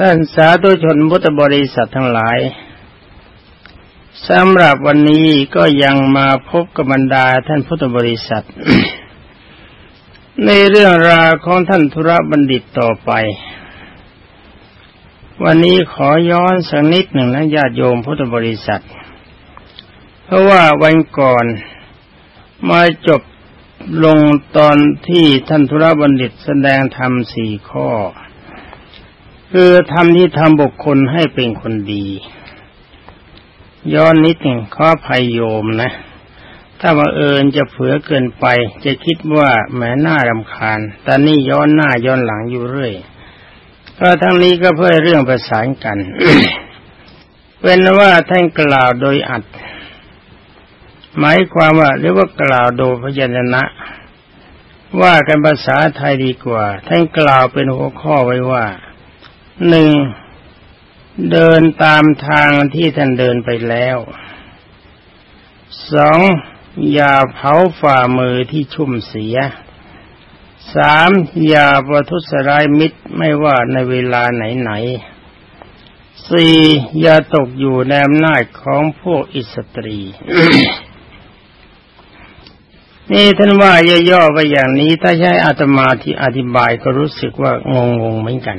ท่านสาธุชนพุทธบริษัททั้งหลายสำหรับวันนี้ก็ยังมาพบกับบรรดาท่านพุทธบริษัท ในเรื่องราวของท่านธุระบัณฑิตต่อไป วันนี้ขอย้อนสักนิดหนึ่งนะญาติโยมพุทธบริษัท เพราะว่าวันก่อนมาจบลงตอนที่ท่านธุระบัณฑิตแสดงธรรมสี่ข้อ คือทำที่ทำบุคคลให้เป็นคนดี ย้อนนิดหนึ่งข้อภัยโยมนะ ถ้าว่าเอิญจะเผือเกินไป จะคิดว่าแหมหน้ารำคาญแต่นี่ย้อนหน้าย้อนหลังอยู่เรื่อยก็ทั้งนี้ก็เพื่อเรื่องประสานกันเป็นว่าท่านกล่าวโดยอัด หมายความว่าเรียกว่ากล่าวโดยพยัญชนะ ว่ากันภาษาไทยดีกว่า ท่านกล่าวเป็นหัวข้อไว้ว่า หนึ่งเดินตามทางที่ท่านเดินไปแล้วสองอย่าเผาฝ่ามือที่ชุ่มเสียสามอย่าประทุษร้ายมิตรไม่ว่าในเวลาไหนๆสี่อย่าตกอยู่ในอำนาจของพวกอิสตรี นี่ท่านว่าย่อๆไปอย่างนี้ ถ้าใช้อาตมาที่อธิบายก็รู้สึกว่างงงเหมือนกัน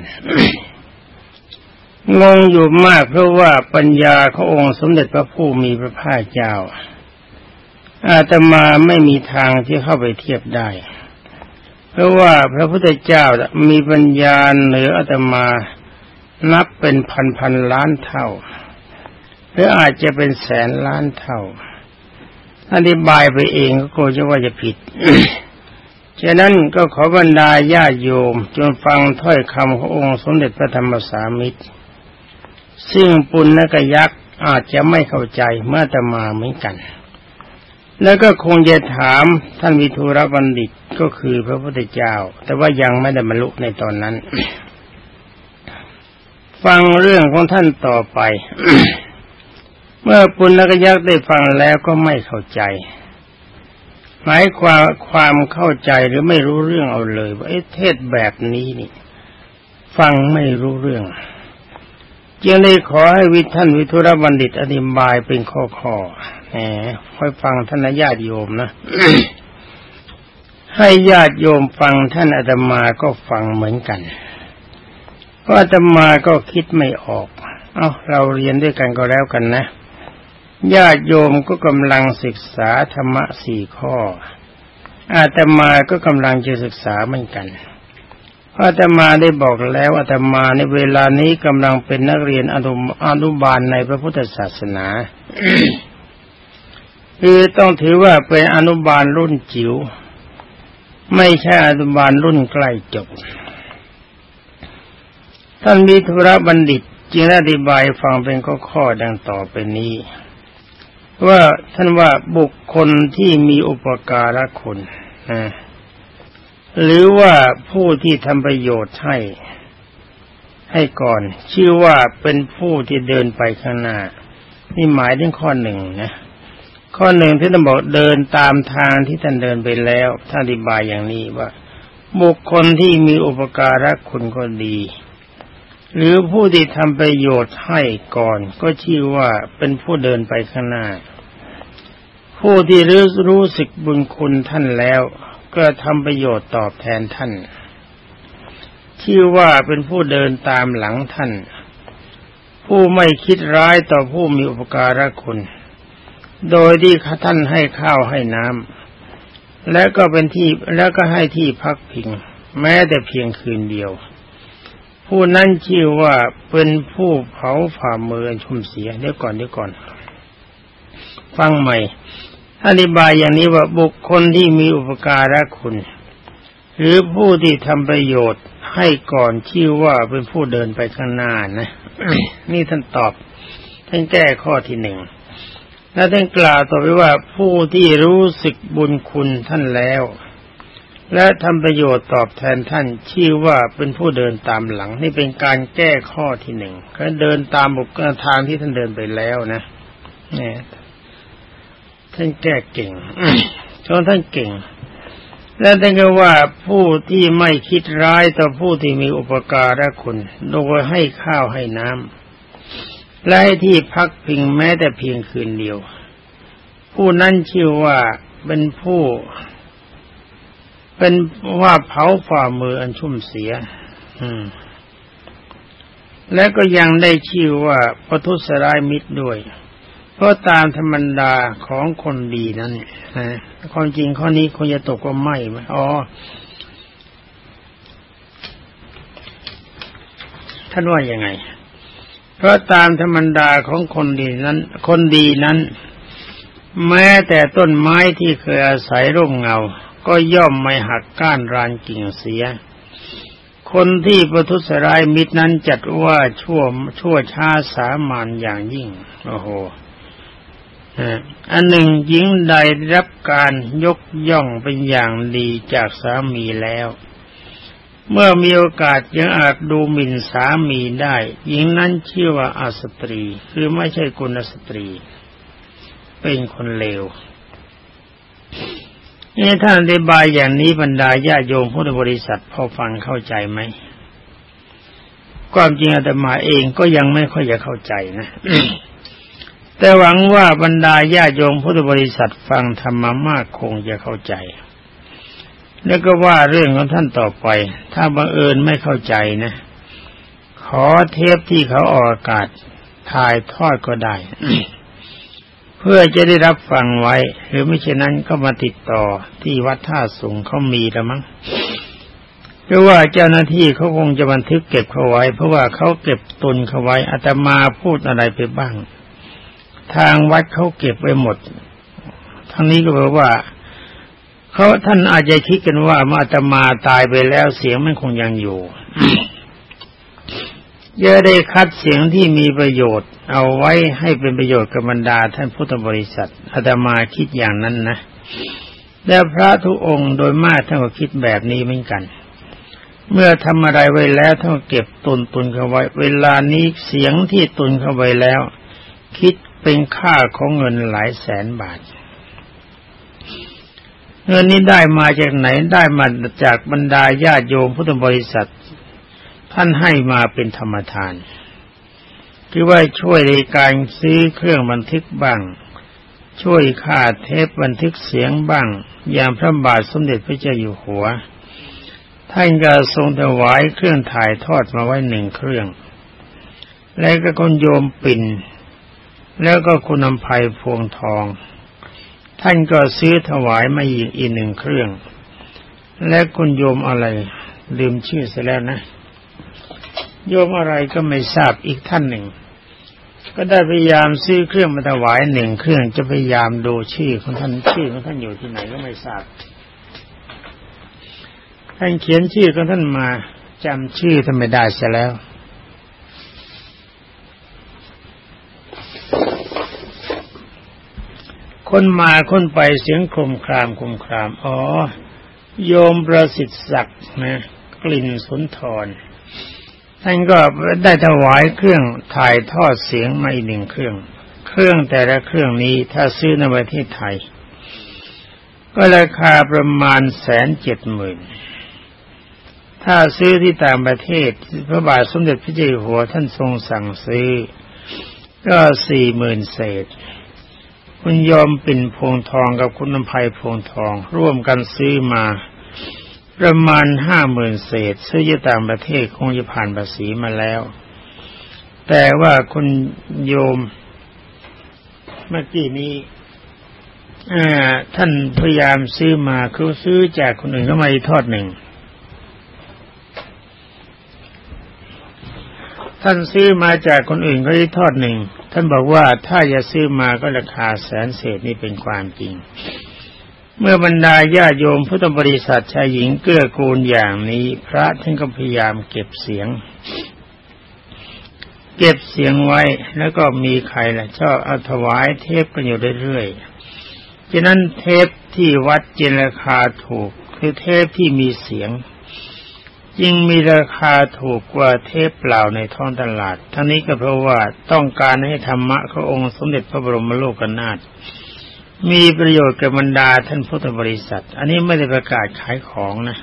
งงอยู่มากเพราะว่าปัญญาขององค์สมเด็จพระผู้มีพระภาคเจ้า อาตมาไม่มีทางที่เข้าไปเทียบได้ เพราะว่าพระพุทธเจ้ามีปัญญาเหนืออาตมานับเป็นพันพันล้านเท่า หรืออาจจะเป็นแสนล้านเท่าอธิบายไปเองก็กลัวจะว่าจะผิด ฉะนั้นก็ขอบรรดาญาโยมจงฟังถ้อยคำขององค์สมเด็จพระธรรมสามิตร ซึ่งปุณณกยักษ์อาจจะไม่เข้าใจเมื่อตมาเหมือนกัน แล้วก็คงจะถามท่านวิทูรบัณฑิตก็คือพระพุทธเจ้า แต่ว่ายังไม่ได้บรรลุในตอนนั้น ฟังเรื่องของท่านต่อไป เมื่อปุณณกยักษ์ได้ฟังแล้วก็ไม่เข้าใจหมายความความเข้าใจหรือไม่รู้เรื่องเอาเลยว่าเทศแบบนี้นี่ ฟังไม่รู้เรื่อง จึงได้ขอให้วิท่านวิทุรบัณฑิตอธิบายเป็นข้อข้อแหมค่อยฟังท่านญาติโยมนะให้ญาติโยมฟังท่านอาตมาก็ฟังเหมือนกันเพราะอาตมาก็คิดไม่ออก เอาเราเรียนด้วยกันก็แล้วกันนะญาติโยมก็กำลังศึกษาธรรมะสี่ข้อ อาตมาก็กำลังจะศึกษาเหมือนกัน อาตมาได้บอกแล้วอาตมาในเวลานี้กำลังเป็นนักเรียนอนุอนุบาลในพระพุทธศาสนา คือต้องถือว่าเป็นอนุบาลรุ่นจิ๋วไม่ใช่อนุบาลรุ่นใกล้จบ ท่านมีธุระบัณฑิตจึงอธิบายฟังเป็นข้อๆดังต่อไปนี้ ว่าท่านว่าบุคคลที่มีอุปการะคุณนะ หรือว่าผู้ที่ทำประโยชน์ให้ให้ก่อน ชื่อว่าเป็นผู้ที่เดินไปข้างหน้านี่หมายถึงข้อหนึ่งนะข้อหนึ่งที่ท่านบอกเดินตามทางที่ท่านเดินไปแล้วท่านอธิบายอย่างนี้ว่า บุคคลที่มีอุปการะคุณก็ดี หรือผู้ที่ทำประโยชน์ให้ก่อน ก็ชื่อว่าเป็นผู้เดินไปข้างหน้า ผู้ที่รู้รู้สึกบุญคุณท่านแล้ว ก็ทำประโยชน์ตอบแทนท่านชื่ว่าเป็นผู้เดินตามหลังท่าน ผู้ไม่คิดร้ายต่อผู้มีอุปการะคุณ โดยที่ท่านให้ข้าวให้น้ำและก็เป็นที่แล้วก็ให้ที่พักพิง แม้แต่เพียงคืนเดียว ผู้นั้นชื่อว่าเป็นผู้เผาฝ่ามือชุ่มเสียเดี๋ยวก่อนเดี๋ยวก่อน ฟังใหม่ อธิบายอย่างนี้ว่าบุคคลที่มีอุปการะคุณ หรือผู้ที่ทำประโยชน์ให้ก่อนชื่อว่าเป็นผู้เดินไปข้างหน้านะ นี่ท่านตอบท่านแก้ข้อที่หนึ่งแล้วท่านกล่าวต่อไปว่าผู้ที่รู้สึกบุญคุณท่านแล้ว และทำประโยชน์ตอบแทนท่านชื่อว่าเป็นผู้เดินตามหลัง นี่เป็นการแก้ข้อที่หนึ่งก็เดินตามบุกทางที่ท่านเดินไปแล้วนะเนี่ย ท่านแก้เก่งจนท่านเก่ง และแต่ก็ว่าผู้ที่ไม่คิดร้ายต่อผู้ที่มีอุปการะคุณ โดยให้ข้าวให้น้ำและให้ที่พักพิงแม้แต่เพียงคืนเดียว ผู้นั้นชื่อว่าเป็นผู้ เป็นว่าเผาฝ่ามืออันชุ่มเสีย อืมและก็ยังได้ชื่อว่าปทุสรายมิตรด้วย เพราะตามธรรมดาของคนดีนั้นนะความจริงข้อนี้คงจะตกว่าไม่ไหมอ๋อท่านว่ายังไง เพราะตามธรรมดาของคนดีนั้น คนดีนั้น แม้แต่ต้นไม้ที่เคยอาศัยร่มเงา ก็ย่อมไม่หักก้านรานกิ่งเสีย คนที่ประทุษร้ายมิตรนั้นจัดว่าชั่วชั่วช้าสามานอย่างยิ่ง โอ้โห อันหนึ่งหญิงใดรับการยกย่องเป็นอย่างดีจากสามีแล้ว เมื่อมีโอกาสยังอาจดูหมิ่นสามีได้ หญิงนั้นชื่อว่าอาสตรี คือไม่ใช่กุลสตรี เป็นคนเลวนี่ท่านอธิบายอย่างนี้บรรดาญาโยมพุทธบริษัทพอฟังเข้าใจไหม ความจริงอาตมาเองก็ยังไม่ค่อยจะเข้าใจนะ แต่หวังว่าบรรดาญาโยมพุทธบริษัทฟังธรรมมากคงจะเข้าใจ แล้วก็ว่าเรื่องของท่านต่อไป ถ้าบังเอิญไม่เข้าใจนะ ขอเทปที่เขาออกอากาศถ่ายทอดก็ได้ เพื่อจะได้รับฟังไว้ หรือไม่เช่นนั้นก็มาติดต่อที่วัดท่าสูงเขามีแล้วมั้งหรือว่าเจ้าหน้าที่เขาคงจะบันทึกเก็บเขาไว้ เพราะว่าเขาเก็บตุนเขาไว้อาตมาพูดอะไรไปบ้าง ทางวัดเขาเก็บไว้หมด ทั้งนี้ก็แปลว่าเขาท่านอาจจะคิดกันว่ามาตมาตายไปแล้วเสียงมันคงยังอยู่เยอะได้คัดเสียงที่มีประโยชน์ เอาไว้ให้เป็นประโยชน์กับบรรดาท่านพุทธบริษัทอาตมาคิดอย่างนั้นนะและพระทุกองค์โดยมากท่านก็คิดแบบนี้เหมือนกัน เมื่อทำอะไรไว้แล้วท่านเก็บตุนตุนเข้าไว้ เวลานี้เสียงที่ตุนเข้าไว้แล้ว คิด เป็นค่าของเงินหลายแสนบาท เงินนี้ได้มาจากไหนได้มาจากบรรดาญาติโยมพุทธบริษัท ท่านให้มาเป็นธรรมทาน คือว่าช่วยในการซื้อเครื่องบันทึกบ้าง ช่วยค่าเทปบันทึกเสียงบ้าง อย่างพระบาทสมเด็จพระเจ้าอยู่หัว ท่านก็ทรงถวายเครื่องถ่ายทอดมาไว้หนึ่งเครื่อง และก็คนโยมปิ่น แล้วก็คุณนำภัยพวงทอง ท่านก็ซื้อถวายมาอีกอีกหนึ่งเครื่อง และคุณโยมอะไร ลืมชื่อเสียแล้วนะ โยมอะไรก็ไม่ทราบอีกท่านหนึ่ง ก็ได้พยายามซื้อเครื่องมาถวายหนึ่งเครื่องจะพยายามดูชื่อของท่านชื่อของท่านอยู่ที่ไหนก็ไม่ทราบท่านเขียนชื่อของท่านมาจำชื่อท่านไม่ได้เสียแล้ว คนมาคนไปเสียงคมครามคมคราม อ๋อ โยมประสิทธิ์ศักดิ์นะกลิ่นสุนทรท่านก็ได้ถวายเครื่องถ่ายทอดเสียงมาอีกหนึ่งเครื่อง เครื่องแต่ละเครื่องนี้ถ้าซื้อในประเทศไทย ก็ราคาประมาณแสนเจ็ดหมื่นถ้าซื้อที่ต่างประเทศ พระบาทสมเด็จพระเจ้าอยู่หัวท่านทรงสั่งซื้อ ก็สี่หมื่นเศษ คุณยอมปิ่นพงทองกับคุณน้ำไพพงทอง ร่วมกันซื้อมาประมาณห้าหมื่นเศษ ซื้อจากต่างประเทศคงจะผ่านภาษีมาแล้ว แต่ว่าคุณโยมเมื่อกี้นี้ท่านพยายามซื้อมาคือซื้อจากคนอื่นก็มาอีกทอดหนึ่ง ท่านซื้อมาจากคนอื่นก็อีกทอดหนึ่ง ท่านบอกว่าถ้าจะซื้อมาก็ราคาแสนเศษนี่เป็นความจริง เมื่อบรรดาญาโยมพุทธบริษัทชายหญิงเกื้อกูลอย่างนี้ พระท่านก็พยายามเก็บเสียง เก็บเสียงไว้แล้วก็มีใครล่ะชอบเอาถวายเทปกันอยู่เรื่อยๆฉะนั้นเทปที่วัดเจนราคาถูกคือเทปที่มีเสียง ยิ่งมีราคาถูกกว่าเทปเปล่าในท้องตลาด ทั้งนี้ก็เพราะว่าต้องการให้ธรรมะขององค์สมเด็จพระบรมโลกนาถมีประโยชน์กับบรรดาท่านพุทธบริษัท อันนี้ไม่ได้ประกาศขายของนะ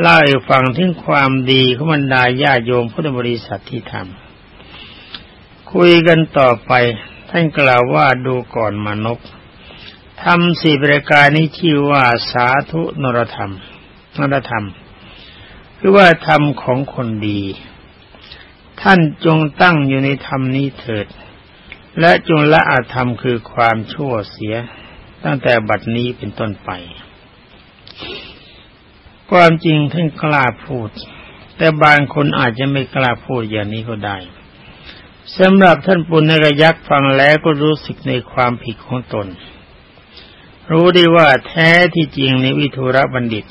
เล่าให้ฟังถึงความดีของบรรดาญาโยมพุทธบริษัทที่ทำคุยกันต่อไป ท่านกล่าวว่าดูก่อนมานพทำสี่ประการนี้ชื่อว่าสาธุนรธรรมนรธรรม คือว่าธรรมของคนดี ท่านจงตั้งอยู่ในธรรมนี้เถิด และจงละอาธรรมคือความชั่วเสีย ตั้งแต่บัดนี้เป็นต้นไป ความจริงท่านกล้าพูด แต่บางคนอาจจะไม่กล้าพูดอย่างนี้ก็ได้สำหรับท่านปุณณกยักษ์ฟังแล้วก็รู้สึกในความผิดของตน รู้ได้ว่าแท้ที่จริงในวิทุระบัณฑิต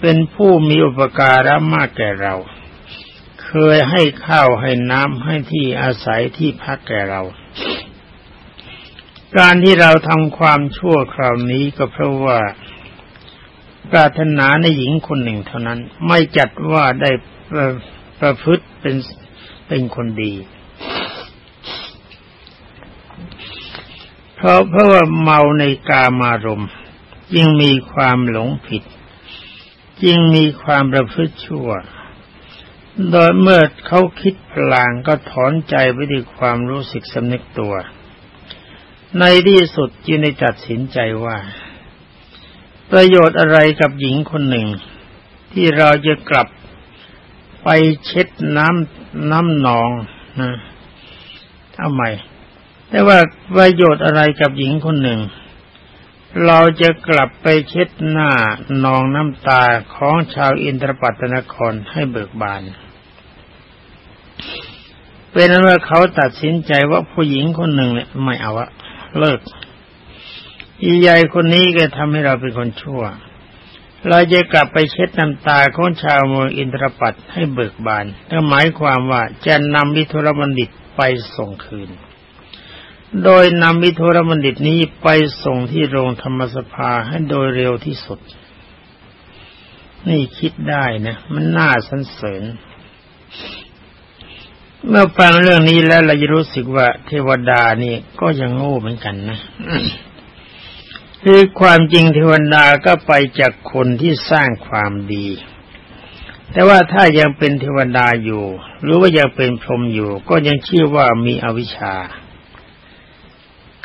เป็นผู้มีอุปการะมากแก่เรา เคยให้ข้าวให้น้ำให้ที่อาศัยที่พักแก่เรา การที่เราทำความชั่วคราวนี้ก็เพราะว่าปรารถนาในหญิงคนหนึ่งเท่านั้น ไม่จัดว่าได้ประพฤติเป็นเป็นคนดี เพราะเพราะว่าเมาในกามารมยิ่งมีความหลงผิด จึงมีความประพฤติชั่ว โดยเมื่อเขาคิดพลางก็ถอนใจไปด้วยความรู้สึกสำนึกตัว ในที่สุดจึงได้ตัดสินใจว่า ประโยชน์อะไรกับหญิงคนหนึ่ง ที่เราจะกลับไปเช็ดน้ำน้ำหนองนะทำไมแต่ว่าประโยชน์อะไรกับหญิงคนหนึ่ง เราจะกลับไปเช็ดหน้านองน้ำตาของชาวอินทรปัตนครให้เบิกบาน เป็นนั้นว่าเขาตัดสินใจว่าผู้หญิงคนหนึ่งเนี่ยไม่เอาอะเลิก อีใหญ่คนนี้ก็ทำให้เราเป็นคนชั่ว เราจะกลับไปเช็ดน้ำตาของชาวเมืองอินทรปัตให้เบิกบานนั่นหมายความว่าจะนำวิทุรบัณฑิตไปส่งคืน โดยนำวิทรบัณฑิตนี้ไปส่งที่โรงธรรมสภาให้โดยเร็วที่สุด นี่คิดได้นะ มันน่าสรรเสริญ เมื่อฟังเรื่องนี้แล้วเราจะรู้สึกว่าเทวดานี่ก็ยังโง่เหมือนกันนะคือความจริงเทวดาก็ไปจากคนที่สร้างความดี แต่ว่าถ้ายังเป็นเทวดาอยู่ หรือว่ายังเป็นพรหมอยู่ ก็ยังชื่อว่ามีอวิชชา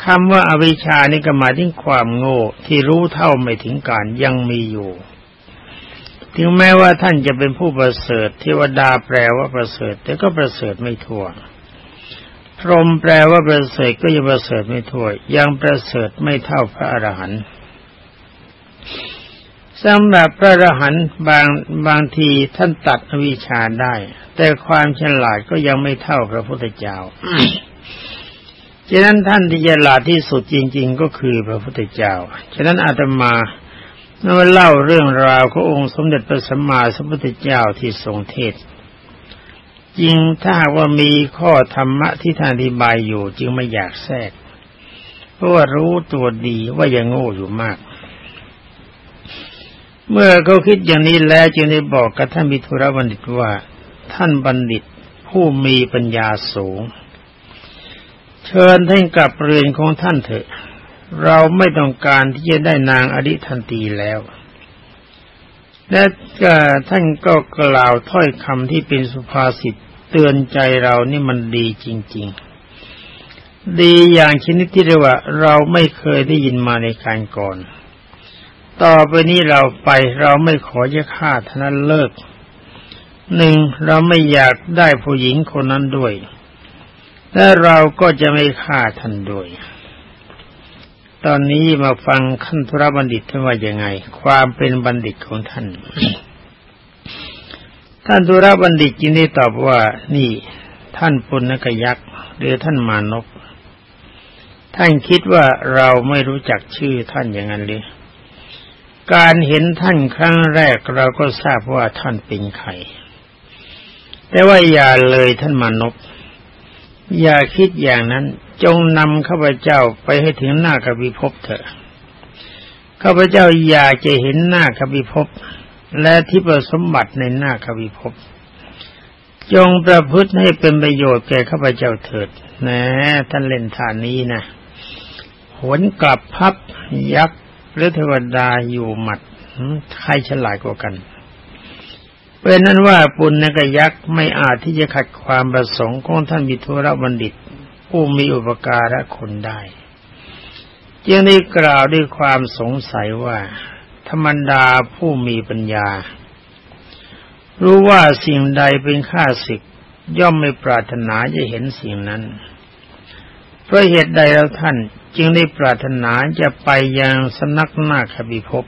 คำว่าอาวิชานี่ก็หมายถึงความโง่ที่รู้เท่าไม่ถึงการยังมีอยู่ ถึงแม้ว่าท่านจะเป็นผู้ประเสริฐเทวดาแปลว่าประเสริฐ แต่ก็ประเสริฐไม่ทั่วพรหมแปลว่าประเสริฐก็ยังประเสริฐไม่ทั่วยังประเสริฐไม่เท่าพระอรหันต์สำหรับพระอรหันต์บางบางทีท่านตัดอวิชชาได้ แต่ความฉลาดก็ยังไม่เท่าพระพุทธเจ้า ฉะนั้นท่านที่จะลาที่สุดจริง ๆ ก็คือพระพุทธเจ้า ฉะนั้นอาตมาเมื่อเล่าเรื่องราวขององค์สมเด็จพระสัมมาสัมพุทธเจ้าที่ทรงเทศจริงถ้าว่ามีข้อธรรมะที่ท่านอธิบายอยู่ จึงไม่อยากแทรก เพราะว่ารู้ตัวดีว่ายังโง่อยู่มาก เมื่อเขาคิดอย่างนี้แล้วจึงได้บอกกับท่านมิถุรบัณฑิตว่า ท่านบัณฑิตผู้มีปัญญาสูง เชิญท่านกลับเรือนของท่านเถอะ เราไม่ต้องการที่จะได้นางอดิทันตีแล้วและท่านก็กล่าวถ้อยคำที่เป็นสุภาษิตเตือนใจเรานี่มันดีจริง ๆ ดีอย่างชนิดที่เรียกว่าเราไม่เคยได้ยินมาในการก่อน ต่อไปนี้เราไปเราไม่ขอจะฆ่าท่านั้นเลิก หนึ่งเราไม่อยากได้ผู้หญิงคนนั้นด้วย และเราก็จะไม่ฆ่าท่านด้วย ตอนนี้มาฟังขั้นธุรบัณฑิตท่านว่ายังไง ความเป็นบัณฑิตของท่าน ท่านธุรบัณฑิตจินได้ตอบว่า นี่ ท่านปุณณกยักษ์หรือท่านมานพท่านคิดว่าเราไม่รู้จักชื่อท่านอย่างนั้นเลยการเห็นท่านครั้งแรกเราก็ทราบว่าท่านเป็นใคร แต่ว่าอย่าเลยท่านมานพ อย่าคิดอย่างนั้นจงนำข้าพเจ้าไปให้ถึงหน้ากบิภพเถอะข้าพเจ้าอยากจะเห็นหน้ากบิภพและที่ปสมบัติในหน้ากบิภพจงประพฤติให้เป็นประโยชน์แก่ข้าพเจ้าเถิดนะท่านเล่นฐานนี้นะหนกลับพับยักษ์หรือเทวดาอยู่หมัดใครฉลาดกว่ากัน เป็นนั้นว่าปุณณกยักษ์ไม่อาจที่จะขัดความประสงค์ของท่านมิทุระบัณฑิต ผู้มีอุปการะคนได้จึงได้กล่าวด้วยความสงสัยว่า ธรรมดาผู้มีปัญญา รู้ว่าสิ่งใดเป็นข้าศึกย่อมไม่ปรารถนาจะเห็นสิ่งนั้น เพราะเหตุใดแล้วท่านจึงได้ปรารถนาจะไปยังสนักนาคบิภพ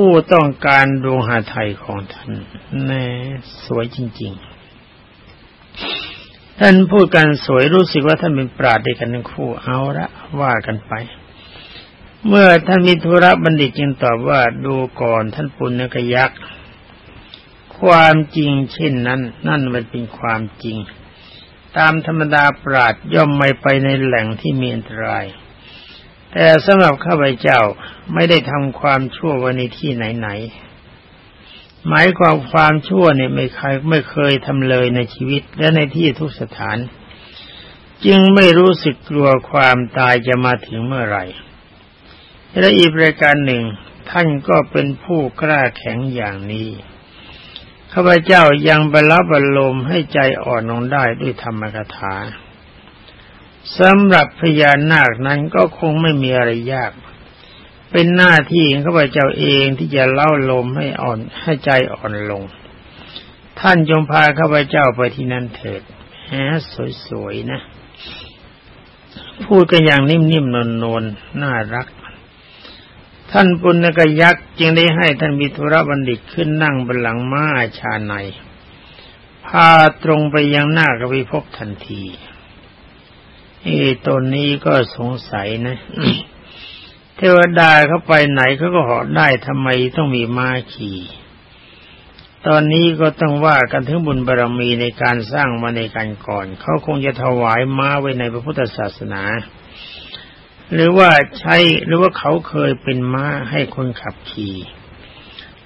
ผู้ต้องการดวงหาไทยของท่านแน่สวยจริง ๆ ท่านพูดกันสวยรู้สึกว่าท่านเป็นปราดด้วยกันทั้งคู่เอาละว่ากันไป เมื่อท่านมีธุระบัณฑิตจึงตอบว่าดูก่อนท่านปุณณกยักษ์ความจริงเช่นนั้น นั่นมันเป็นความจริง ตามธรรมดาปราดย่อมไม่ไปในแหล่งที่มีอันตราย แต่สำหรับข้าพเจ้าไม่ได้ทำความชั่วไว้ในที่ไหนๆหมายความความชั่วเนี่ยไม่เคยไม่เคยทำเลยในชีวิตและในที่ทุกสถาน จึงไม่รู้สึกกลัวความตายจะมาถึงเมื่อไหร่และอีกประการหนึ่งท่านก็เป็นผู้กล้าแข็งอย่างนี้ข้าพเจ้ายังบรรลับบรรลมให้ใจอ่อนลงได้ด้วยธรรมกถา สำหรับพญานาคนั้นก็คงไม่มีอะไรยาก เป็นหน้าที่ของข้าพเจ้าเองที่จะเล่าลมให้อ่อนให้ใจอ่อนลง ท่านจงพาข้าพเจ้าไปที่นั่นเถิดแหมสวยๆนะ พูดกันอย่างนิ่มๆนวลๆน่ารัก ท่านปุณกยักษ์จึงได้ให้ท่านมีธุระบัณฑิตขึ้นนั่งบนหลังม้าชาในพาตรงไปยังหน้ากวิภพทันที เอตนนี้ก็สงสัยนะ เทวดาเขาไปไหนเขาก็หอได้ทำไมต้องมีม้าขี่ตอนนี้ก็ต้องว่ากันถึงบุญบารรมีในการสร้างมาในการก่อน เขาคงจะถวายม้าไว้ในพระพุทธศาสนา หรือว่าใช้หรือว่าเขาเคยเป็นม้าให้คนขับขี่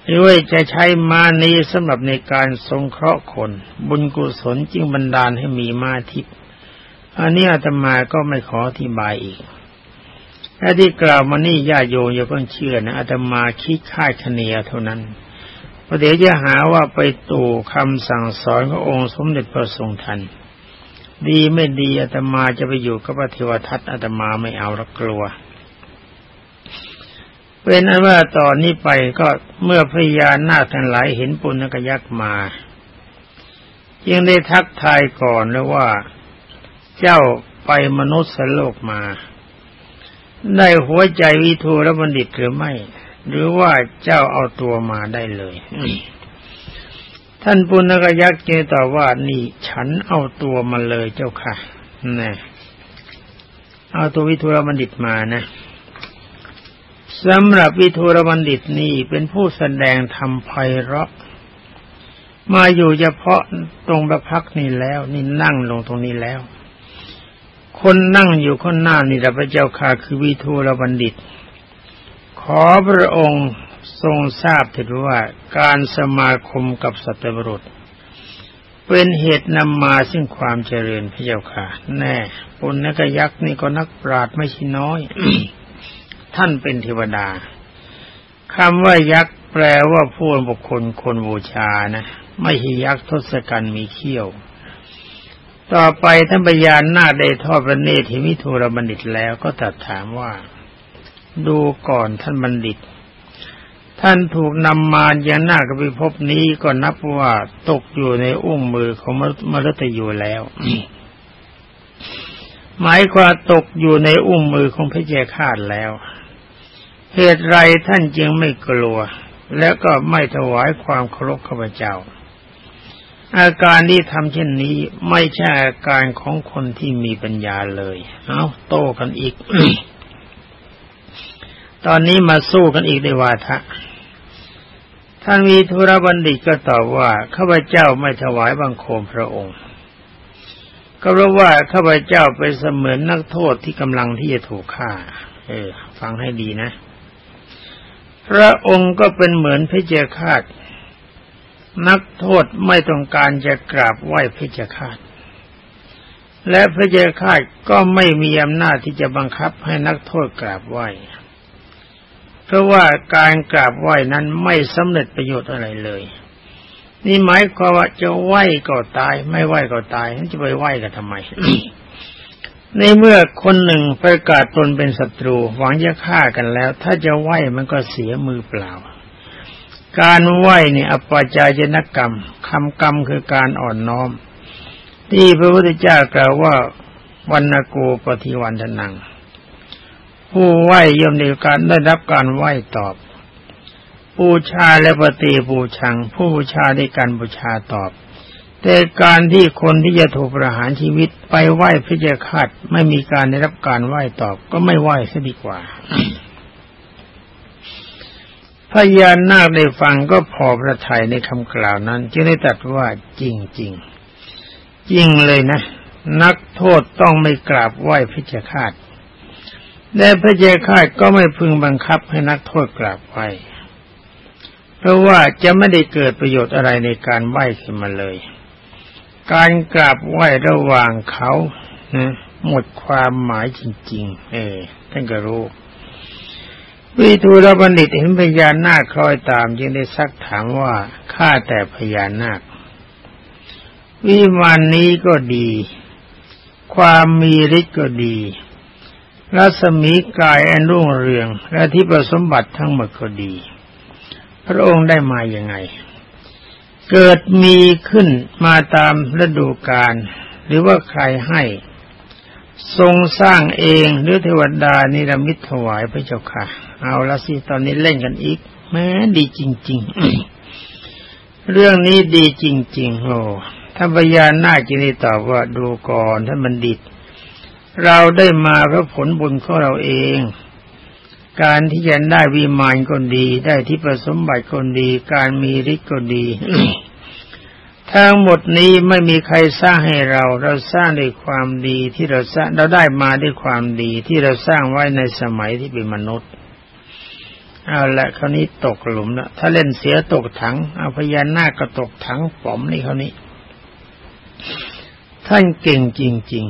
หรือว่าจะใช้ม้านี้สำหรับในการทรงเคราะห์คน บุญกุศลจึงบันดาลให้มีม้าทิพย์ อันนี้อาตมาก็ไม่ขออธิบายอีกถ้าที่กล่าวมานี่ญาโยอย่าเพิ่งเชื่อนะอาตมาคิดค่าดคเนียเท่านั้นเพราะเดี๋ยวจะหาว่าไปตู่คำสั่งสอนขององค์สมเด็จพระทรงทัน ดีไม่ดีอาตมาจะไปอยู่กับพระเทวทัตอาตมาไม่เอาละกลัว เป็นอันว่าตอนนี้ไปก็เมื่อพญานาคทั้งหลายเห็นปุณกยักษ์มา ยังได้ทักทายก่อนแล้วว่า เจ้าไปมนุษย์โลกมา ได้หัวใจวิทูรบัณฑิตหรือไม่ หรือว่าเจ้าเอาตัวมาได้เลยท่านปุณกยักษ์เจตอบว่านี่ฉันเอาตัวมาเลยเจ้าค่ะนะเอาตัววิทูรบัณฑิตมานะสำหรับวิทูรบัณฑิตนี่เป็นผู้แสดงธรรมไพเราะ มาอยู่เฉพาะตรงประพักนี่แล้ว นี่นั่งลงตรงนี้แล้ว คนนั่งอยู่ข้างหน้านี่แหละพระเจ้าค่ะคือวิทูรบัณฑิต ขอพระองค์ทรงทราบถิดว่าการสมาคมกับสัตว์บุรุษเป็นเหตุนำมาซึ่งความเจริญพระเจ้าค่ะ แน่ปุณณกยักษ์นี่ก็นักปราชญ์ไม่ใช่น้อย ท่านเป็นเทวดาคำว่ายักษ์แปลว่าผู้บุคคลคนบูชานะ ไม่ใช่ยักษ์ทศกัณฐ์มีเขี้ยว ต่อไปท่านพยานหน้าได้ทอดพระเนตรที่มิทูรบัณฑิตแล้วก็ตรัสถามว่า ดูก่อนท่านบัณฑิต ท่านถูกนำมาอย่างนากระพิภพนี้ก็นับว่าตกอยู่ในอุ้งมือของมรตยูแล้วหมายความตกอยู่ในอุ้งมือของพระเจ้าข้าแล้ว เหตุไรท่านจึงไม่กลัว แล้วก็ไม่ถวายความเคารพข้าพเจ้า อาการที่ทำเช่นนี้ไม่ใช่อาการของคนที่มีปัญญาเลย เอาโต้กันอีก ตอนนี้มาสู้กันอีกในวาทะ ท่านมีธุระบัณฑิตก็ตอบว่าข้าพเจ้าไม่ถวายบังคมพระองค์ ก็เพราะว่าข้าพเจ้าเป็นเสมือนนักโทษที่กำลังที่จะถูกฆ่า เออ ฟังให้ดีนะ พระองค์ก็เป็นเหมือนพระเจ้าคาด นักโทษไม่ต้องการจะกราบไหว้พิจคาตและพระเจ้าข้าก็ไม่มีอำนาจที่จะบังคับให้นักโทษกราบไหว้เพราะว่าการกราบไหว้นั้นไม่สำเร็จประโยชน์อะไรเลย นี่หมายความว่าจะไหว้ก็ตาย ไม่ไหว้ก็ตายจะไปไหว้กันทำไมในเมื่อคนหนึ่งประกาศตนเป็นศัตรูหวังจะฆ่ากันแล้ว ถ้าจะไหว้มันก็เสียมือเปล่า การไหว้เนี่ยอปจายนกรรมคำกรรมคือการอ่อนน้อม ที่พระพุทธเจ้ากล่าวว่าวันนโกปฏิวันทนัง ผู้ไหวย่อมได้การได้รับการไหวตอบบูชาและปฏิบูชัง ผู้บูชาได้การบูชาตอบ แต่การที่คนที่จะถูกประหารชีวิตไปไหว้พระเจ้าคาดไม่มีการได้รับการไหว้ตอบ ก็ไม่ไหว้ซะดีกว่า พญานาคได้ฟังก็พอประทัยในคำกล่าวนั้น จึงได้ตัดว่าจริงๆจริงเลยนะ นักโทษต้องไม่กราบไหว้พระเจ้าคาดและพระเจ้าคาก็ไม่พึงบังคับให้นักโทษกราบไหว้เพราะว่าจะไม่ได้เกิดประโยชน์อะไรในการไหว้ขึ้นมาเลย การกราบไหว้ระหว่างเขานะหมดความหมายจริง ๆ เออท่านก็รู้ วิทูรบัณฑิตเห็นพญานาคคล้อยตามจึงได้ซักถามว่าข้าแต่พญานาค วิมานนี้ก็ดี ความมีฤทธิ์ก็ดีรัศมีกายอันรุ่งเรือง และที่ประสมบัติทั้งหมดก็ดี พระองค์ได้มาอย่างไง เกิดมีขึ้นมาตามฤดูกาลหรือว่าใครให้ ทรงสร้างเองหรือเทวดานิรมิตถวายพระเจ้าค่ะ เอาละสิตอนนี้เล่นกันอีกแม้ดีจริง ๆ เรื่องนี้ดีจริง ๆ โอ้ท่านพญานาคจึงได้ตอบว่าดูก่อนท่านบัณฑิต เราได้มาเพราะผลบุญของเราเอง การที่จะได้วิมานก็ดี ได้ที่ประสมบัติก็ดี การมีฤทธิ์ก็ดีทั้งหมดนี้ไม่มีใครสร้างให้เรา เราสร้างด้วยความดีที่เราสร้างเราได้มาด้วยความดีที่เราสร้างไว้ในสมัยที่เป็นมนุษย์ เอาละคราวนี้ตกหลุมล้วถ้าเล่นเสียตกถังเอาพญานาคก็ตกถังป๋อมนี่คราวนี้ ท่านเก่งจริง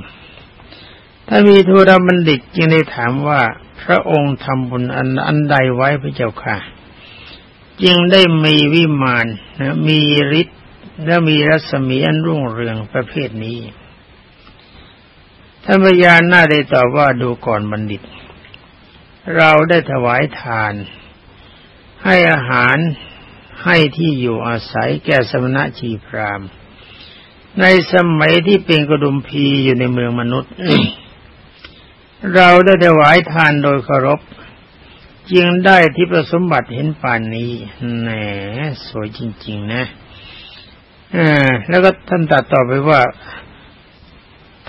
ๆ ถ้ามีทูรบัณฑิตจึงได้ถามว่า พระองค์ทำบุญอันอันใดไว้พระเจ้าค่ะ จึงได้มีวิมานนะมีฤทธิ์และมีรัศมีอันรุ่งเรืองประเภทนี้ท่านพญานาได้ตอบว่าดูก่อนบัณฑิตเราได้ถวายทาน ให้อาหารให้ที่อยู่อาศัยแก่สมณะชีพราม ในสมัยที่เป็นกระดุมพีอยู่ในเมืองมนุษย์ เราได้ถวายทานโดยเคารพจึงได้ที่ประสมบัติเห็นป่านนี้แหมสวยจริง ๆ นะอแล้วก็ท่านตัดต่อไปว่า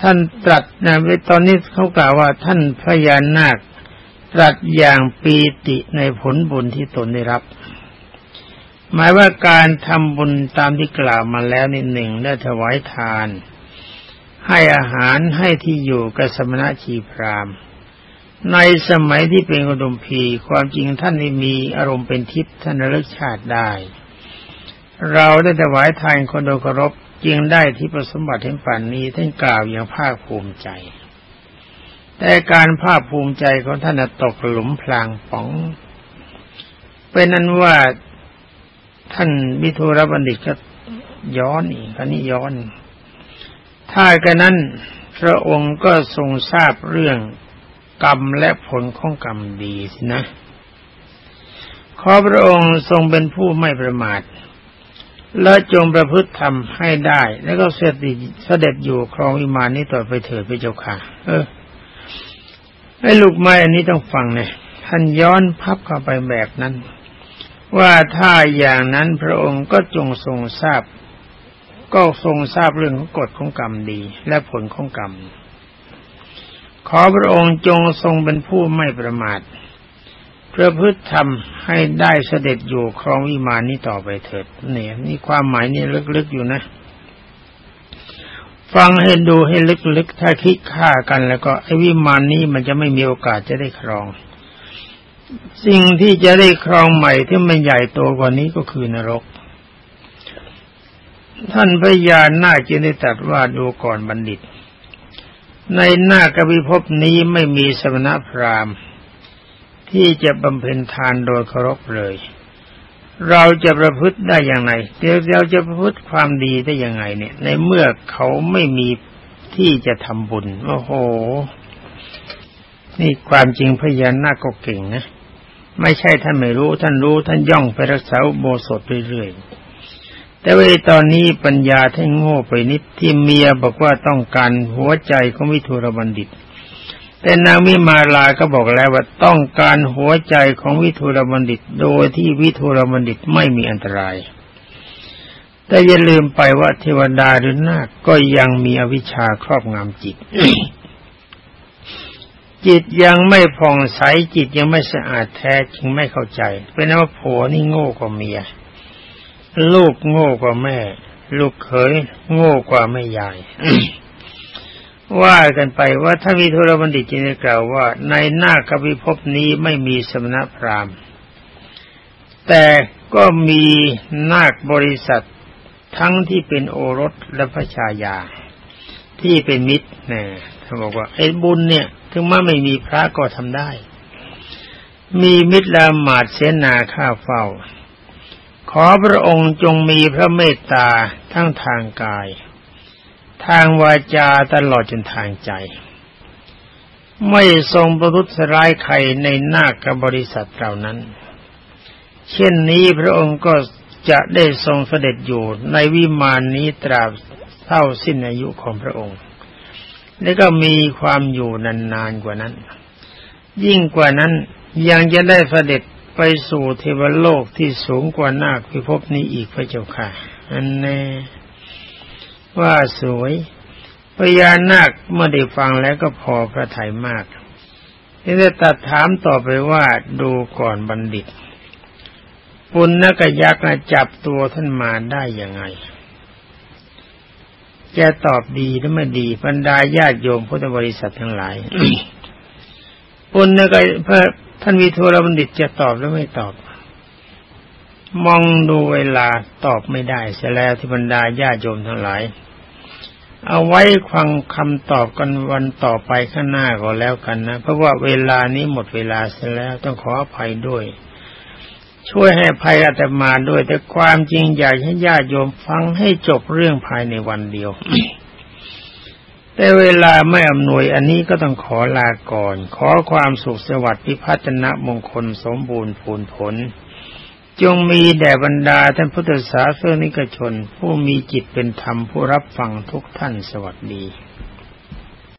ท่านตรัสนะตอนนี้เขากล่าวว่าท่านพญานาค ตรัสอย่างปีติในผลบุญที่ตนได้รับ หมายว่าการทำบุญตามที่กล่าวมาแล้วในหนึ่งได้ถวายทาน ให้อาหารให้ที่อยู่กับสมณะชีพรามในสมัยที่เป็นอุดมพีความจริงท่านได้มีอารมณ์เป็นทิพย์ท่านระลึกชาติได้ เราได้ถวายทานคนโดยเคารพจึงได้ที่ประสมบัติเห็นป่านนี้ท่านกล่าวอย่างภาคภูมิใจ แต่การภาคภูมิใจของท่านตกหลุมพลางป๋อง เป็นนั้นว่าท่านมิทุรบัณฑิตก็ย้อนอีกอันนี้ย้อน ถ้ากระนั้นพระองค์ก็ทรงทราบเรื่องกรรมและผลของกรรมดีสินะ ขอพระองค์ทรงเป็นผู้ไม่ประมาท และจงประพฤติธรรมให้ได้ แล้วก็เสด็จเสด็จอยู่ครองวิมานนี้ต่อไปเถิดพระเจ้าค่ะ เออ ไอ้ลูกไม้อันนี้ต้องฟังเนี่ยท่านย้อนพับเข้าไปแบบนั้น ว่าถ้าอย่างนั้นพระองค์ก็จงทรงทราบ ก็ทรงทราบเรื่องของกฎของกรรมดี และผลของกรรม ขอพระองค์จงทรงเป็นผู้ไม่ประมาทเพื่อพืชทำให้ได้เสด็จอยู่ครองวิมานนี้ต่อไปเถิดเนี่ยนี่ความหมายนี่ลึกๆอยู่นะ ฟังให้ดูให้ลึกๆ ถ้าคิดฆ่ากันแล้วก็ไอ้วิมานนี้มันจะไม่มีโอกาสจะได้ครอง สิ่งที่จะได้ครองใหม่ที่มันใหญ่โตกว่านี้ก็คือนรก ท่านพญานาคจึงได้ตรัสว่าดูก่อนบัณฑิต ในหน้ากบิภพนี้ไม่มีสมณพราหมณ์ ที่จะบำเพ็ญทานโดยเคารพเลย เราจะประพฤติได้อย่างไรเดี๋ยวเราจะประพฤติความดีได้ยังไง เนี่ย ในเมื่อเขาไม่มีที่จะทำบุญโอ้โห นี่ความจริงพญานาคก็เก่งนะไม่ใช่ท่านไม่รู้ ท่านรู้ท่านย่องไปรักษาโบสถเรื่อยๆแต่ว่าตอนนี้ปัญญาท่านโง่ไปนิดที่เมียบอกว่าต้องการหัวใจของวิทุรบัณฑิต แต่นางวิมาลาก็บอกแล้วว่าต้องการหัวใจของวิทุรบัณฑิตโดยที่วิทุรบัณฑิตไม่มีอันตราย แต่อย่าลืมไปว่าเทวดาหรือนาคก็ยังมีอวิชชาครอบงำจิต จิตยังไม่ผ่องใสจิตยังไม่สะอาดแท้จึงไม่เข้าใจ เป็นว่าผัวนี่โง่กว่าเมีย ลูกโง่กว่าแม่ ลูกเขยโง่กว่าแม่ยาย ว่ากันไปว่าถ้ามีโทรบัณฑิตจึงได้กล่าวว่า ในหน้ากบิภพนี้ไม่มีสมณพราหมณ์ แต่ก็มีนาคบริษัททั้งที่เป็นโอรสและพระชายา ที่เป็นมิตรเนี่ยท่านบอกว่าไอ้บุญเนี่ยถึงแม้ไม่มีพระก็ทำได้ มีมิตรละหมาดเสนาข้าเฝ้า ขอพระองค์จงมีพระเมตตาทั้งทางกาย ทางวาจาตลอดจนทางใจ ไม่ทรงประทุษร้ายใครในนาคบริษัทเหล่านั้น เช่นนี้พระองค์ก็จะได้ทรงเสด็จอยู่ในวิมานนี้ตราบเท่าสิ้นอายุของพระองค์ แล้วก็มีความอยู่นานๆกว่านั้น ยิ่งกว่านั้นยังจะได้เสด็จไปสู่เทวโลกที่สูงกว่านาคพิภพนี้อีกพระเจ้าค่ะ อันแน่ ว่าสวยพญานาคเมื่อได้ฟังแล้วก็พอพระทัยมากนี่จะตัดถามต่อไปว่าดูก่อนบัณฑิต ปุณณกยักษ์จับตัวท่านมาได้ยังไงจะตอบดีหรือไม่ดีบรรดาญาติโยมพุทธบริษัททั้งหลายปุณนะก็พระท่านวิทูลบัณฑิตจะตอบหรือไม่ตอบ มองดูเวลาตอบไม่ได้เสียแล้วที่บรรดาญาโยมทั้งหลาย เอาไว้ฟังคำตอบกันวันต่อไปข้างหน้าก็แล้วกันนะ เพราะว่าเวลานี้หมดเวลาเสียแล้วต้องขออภัยด้วย ช่วยให้ภัยอาตมาด้วย แต่ความจริงอยากให้ญาติโยมฟังให้จบเรื่องภายในวันเดียว แต่เวลาไม่อำนวยอันนี้ก็ต้องขอลาก่อน ขอความสุขสวัสดิ์พิพัฒนมงคลสมบูรณ์ผลผล จงมีแด่บรรดาท่านพุทธศาสนิกชน ผู้มีจิตเป็นธรรมผู้รับฟังทุกท่านสวัสดี